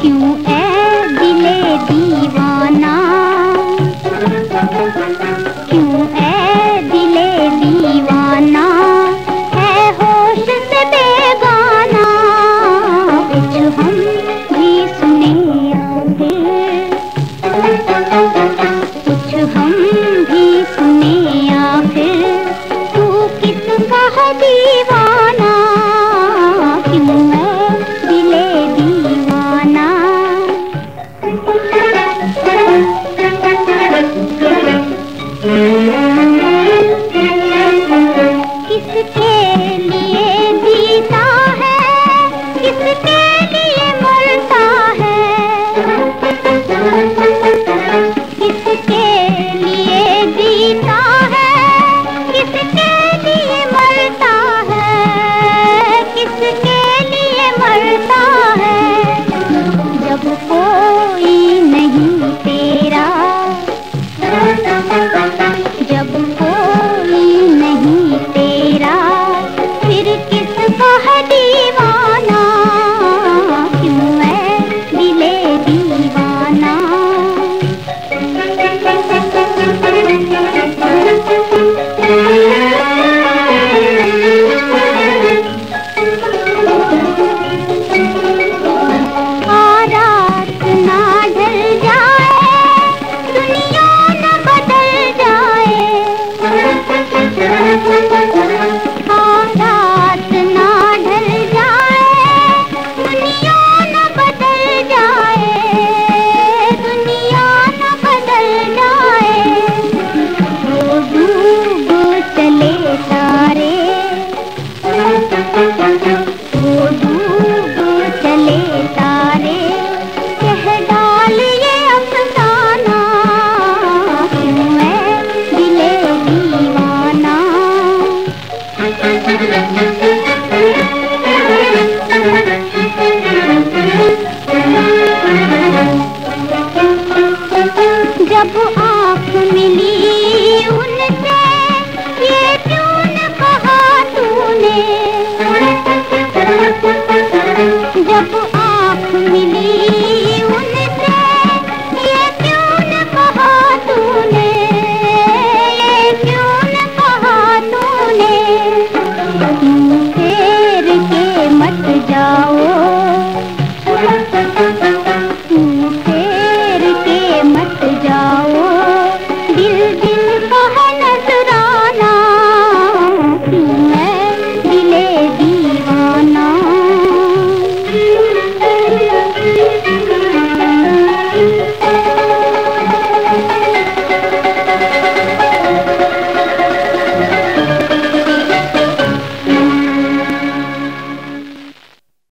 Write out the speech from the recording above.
क्यों ए दिले दीवाना? क्यों ए जब आ